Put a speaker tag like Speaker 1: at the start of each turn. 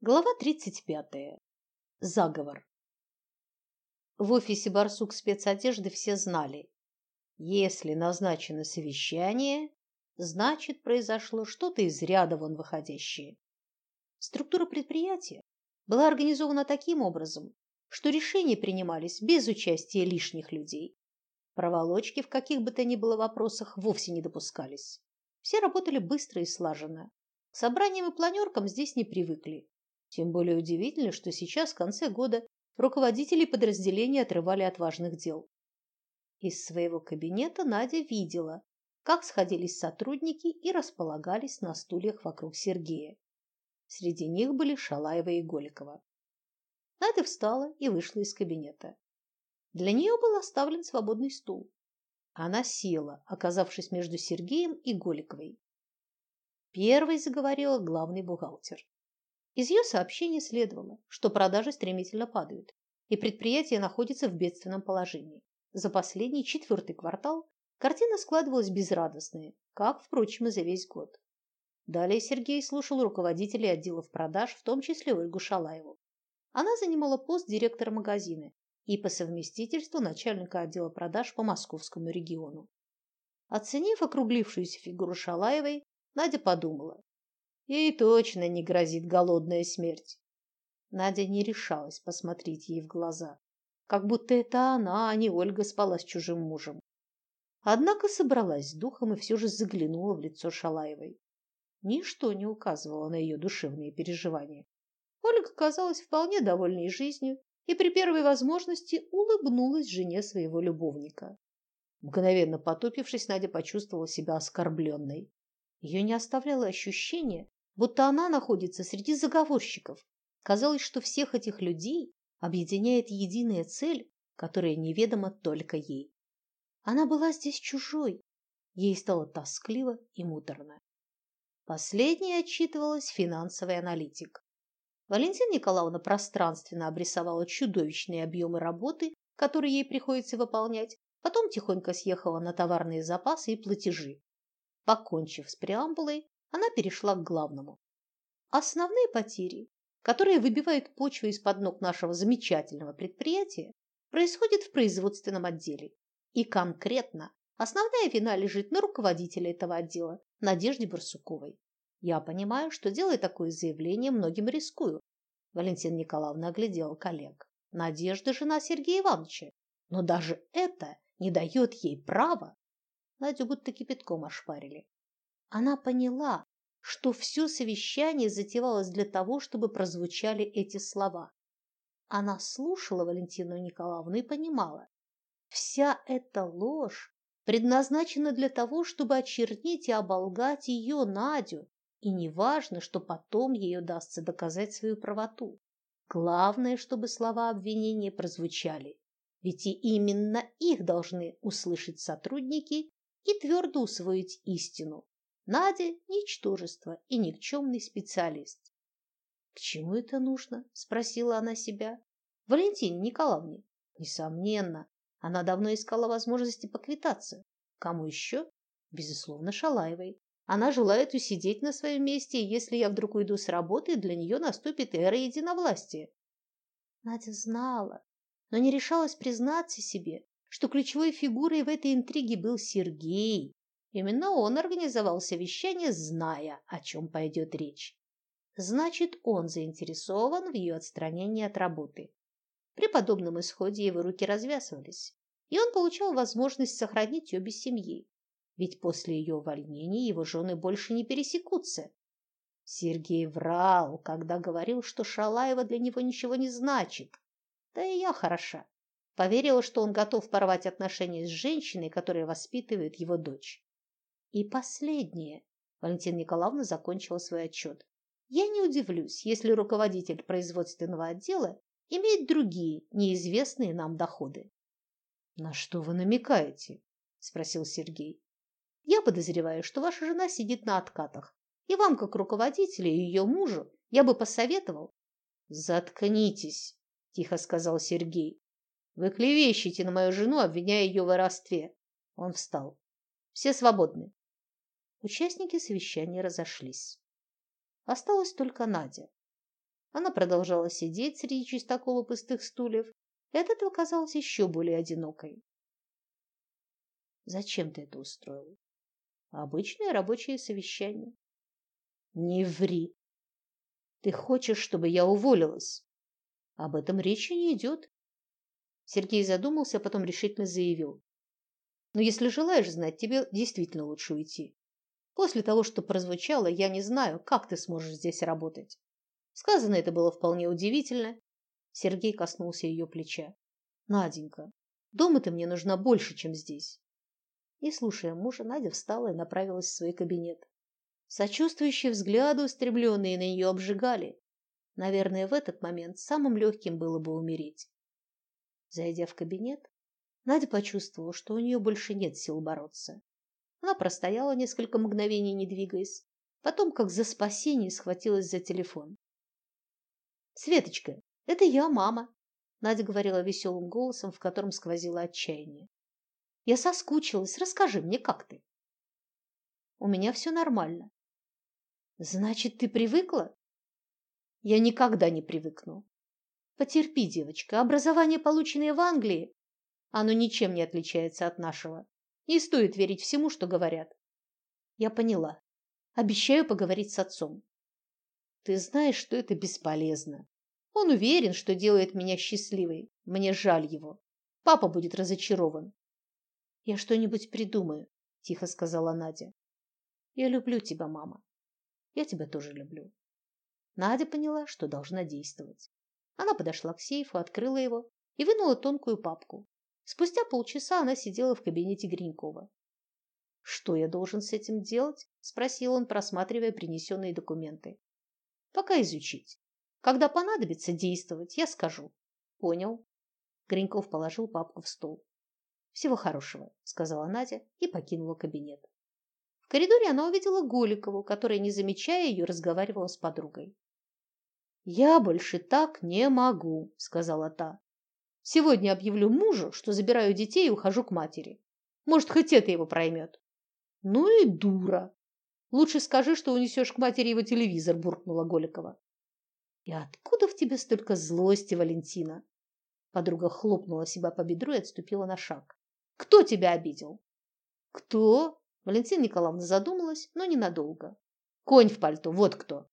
Speaker 1: Глава 35. Заговор. В офисе Барсук спецодежды все знали. Если назначено совещание, значит, произошло что-то из ряда вон выходящее. Структура предприятия была организована таким образом, что решения принимались без участия лишних людей. Проволочки в каких бы то ни было вопросах вовсе не допускались. Все работали быстро и слаженно. К собраниям и планеркам здесь не привыкли. Тем более удивительно, что сейчас, в конце года, руководители подразделений отрывали от важных дел. Из своего кабинета Надя видела, как сходились сотрудники и располагались на стульях вокруг Сергея. Среди них были Шалаева и Голикова. Надя встала и вышла из кабинета. Для нее был оставлен свободный стул. Она села, оказавшись между Сергеем и Голиковой. Первой заговорила главный бухгалтер. Из ее сообщения следовало, что продажи стремительно падают, и предприятие находится в бедственном положении. За последний четвертый квартал картина складывалась безрадостная, как, впрочем, и за весь год. Далее Сергей слушал руководителей отделов продаж, в том числе Ольгу Шалаеву. Она занимала пост директора магазина и по совместительству начальника отдела продаж по московскому региону. Оценив округлившуюся фигуру Шалаевой, Надя подумала, Ей точно не грозит голодная смерть. Надя не решалась посмотреть ей в глаза, как будто это она, а не Ольга спала с чужим мужем. Однако собралась с духом и все же заглянула в лицо Шалаевой. Ничто не указывало на ее душевные переживания. Ольга казалась вполне довольной жизнью и при первой возможности улыбнулась жене своего любовника. Мгновенно потупившись, Надя почувствовала себя оскорбленной. Ее не оставляло ощущение, будто она находится среди заговорщиков. Казалось, что всех этих людей объединяет единая цель, которая неведома только ей. Она была здесь чужой. Ей стало тоскливо и муторно. Последней отчитывалась финансовый аналитик. Валентина Николаевна пространственно обрисовала чудовищные объемы работы, которые ей приходится выполнять, потом тихонько съехала на товарные запасы и платежи. Покончив с преамбулой, она перешла к главному. Основные потери, которые выбивают почву из-под ног нашего замечательного предприятия, происходят в производственном отделе. И конкретно основная вина лежит на руководителе этого отдела, Надежде Барсуковой. Я понимаю, что делая такое заявление, многим рискую. Валентина Николаевна оглядела коллег. Надежда – жена Сергея Ивановича. Но даже это не дает ей права. Надю будто кипятком ошпарили. Она поняла, что все совещание затевалось для того, чтобы прозвучали эти слова. Она слушала Валентину Николаевну и понимала, вся эта ложь предназначена для того, чтобы очернить и оболгать ее, Надю, и неважно, что потом ей удастся доказать свою правоту. Главное, чтобы слова обвинения прозвучали, ведь и именно их должны услышать сотрудники и твердо усвоить истину, Надя – ничтожество и никчемный специалист. «К чему это нужно?» – спросила она себя. «Валентине Николаевне?» «Несомненно, она давно искала возможности поквитаться. Кому еще?» «Безусловно, Шалаевой. Она желает усидеть на своем месте, и если я вдруг уйду с работы, для нее наступит эра единовластия». Надя знала, но не решалась признаться себе, что ключевой фигурой в этой интриге был Сергей, Именно он организовал совещание, зная, о чем пойдет речь. Значит, он заинтересован в ее отстранении от работы. При подобном исходе его руки развязывались, и он получал возможность сохранить ее без семьи. Ведь после ее увольнения его жены больше не пересекутся. Сергей врал, когда говорил, что Шалаева для него ничего не значит. Да и я хороша. Поверила, что он готов порвать отношения с женщиной, которая воспитывает его дочь. И последнее. Валентина Николаевна закончила свой отчет. Я не удивлюсь, если руководитель производственного отдела имеет другие, неизвестные нам доходы. На что вы намекаете? спросил Сергей. Я подозреваю, что ваша жена сидит на откатах, и вам, как руководителю и ее мужу, я бы посоветовал. Заткнитесь, тихо сказал Сергей. Вы клевещете на мою жену, обвиняя ее в воровстве. Он встал. Все свободны. Участники совещания разошлись. Осталась только Надя. Она продолжала сидеть среди чистокола пустых стульев, и от этого казалась еще более одинокой. Зачем ты это устроил? Обычное рабочее совещание. Не ври. Ты хочешь, чтобы я уволилась? Об этом речи не идет. Сергей задумался, а потом решительно заявил: "Но если желаешь знать, тебе действительно лучше уйти. После того, что прозвучало, я не знаю, как ты сможешь здесь работать". Сказано это было вполне удивительно. Сергей коснулся ее плеча. "Наденька, дома ты мне нужна больше, чем здесь". И слушая мужа, Надя встала и направилась в свой кабинет. Сочувствующие взгляды, устремленные на нее, обжигали. Наверное, в этот момент самым легким было бы умереть. Зайдя в кабинет, Надя почувствовала, что у нее больше нет сил бороться. Она простояла несколько мгновений, не двигаясь, потом, как за спасение, схватилась за телефон. Светочка, это я, мама, Надя говорила веселым голосом, в котором сквозило отчаяние. Я соскучилась. Расскажи мне, как ты? У меня все нормально. Значит, ты привыкла? Я никогда не привыкну. Потерпи, девочка. Образование, полученное в Англии, оно ничем не отличается от нашего. Не стоит верить всему, что говорят. Я поняла. Обещаю поговорить с отцом. Ты знаешь, что это бесполезно. Он уверен, что делает меня счастливой. Мне жаль его. Папа будет разочарован. Я что-нибудь придумаю, тихо сказала Надя. Я люблю тебя, мама. Я тебя тоже люблю. Надя поняла, что должна действовать. Она подошла к сейфу, открыла его и вынула тонкую папку. Спустя полчаса она сидела в кабинете Гринькова. Что я должен с этим делать? спросил он, просматривая принесенные документы. Пока изучить. Когда понадобится действовать, я скажу. Понял. Гриньков положил папку в стол. Всего хорошего, сказала Надя и покинула кабинет. В коридоре она увидела Голикову, которая, не замечая ее, разговаривала с подругой. Я больше так не могу, сказала та. Сегодня объявлю мужу, что забираю детей и ухожу к матери. Может, хоть это его проймет. Ну и дура. Лучше скажи, что унесешь к матери его телевизор, буркнула Голикова. И откуда в тебе столько злости, Валентина? Подруга хлопнула себя по бедру и отступила на шаг. Кто тебя обидел? Кто? Валентина Николаевна задумалась, но ненадолго. Конь в пальто, вот кто.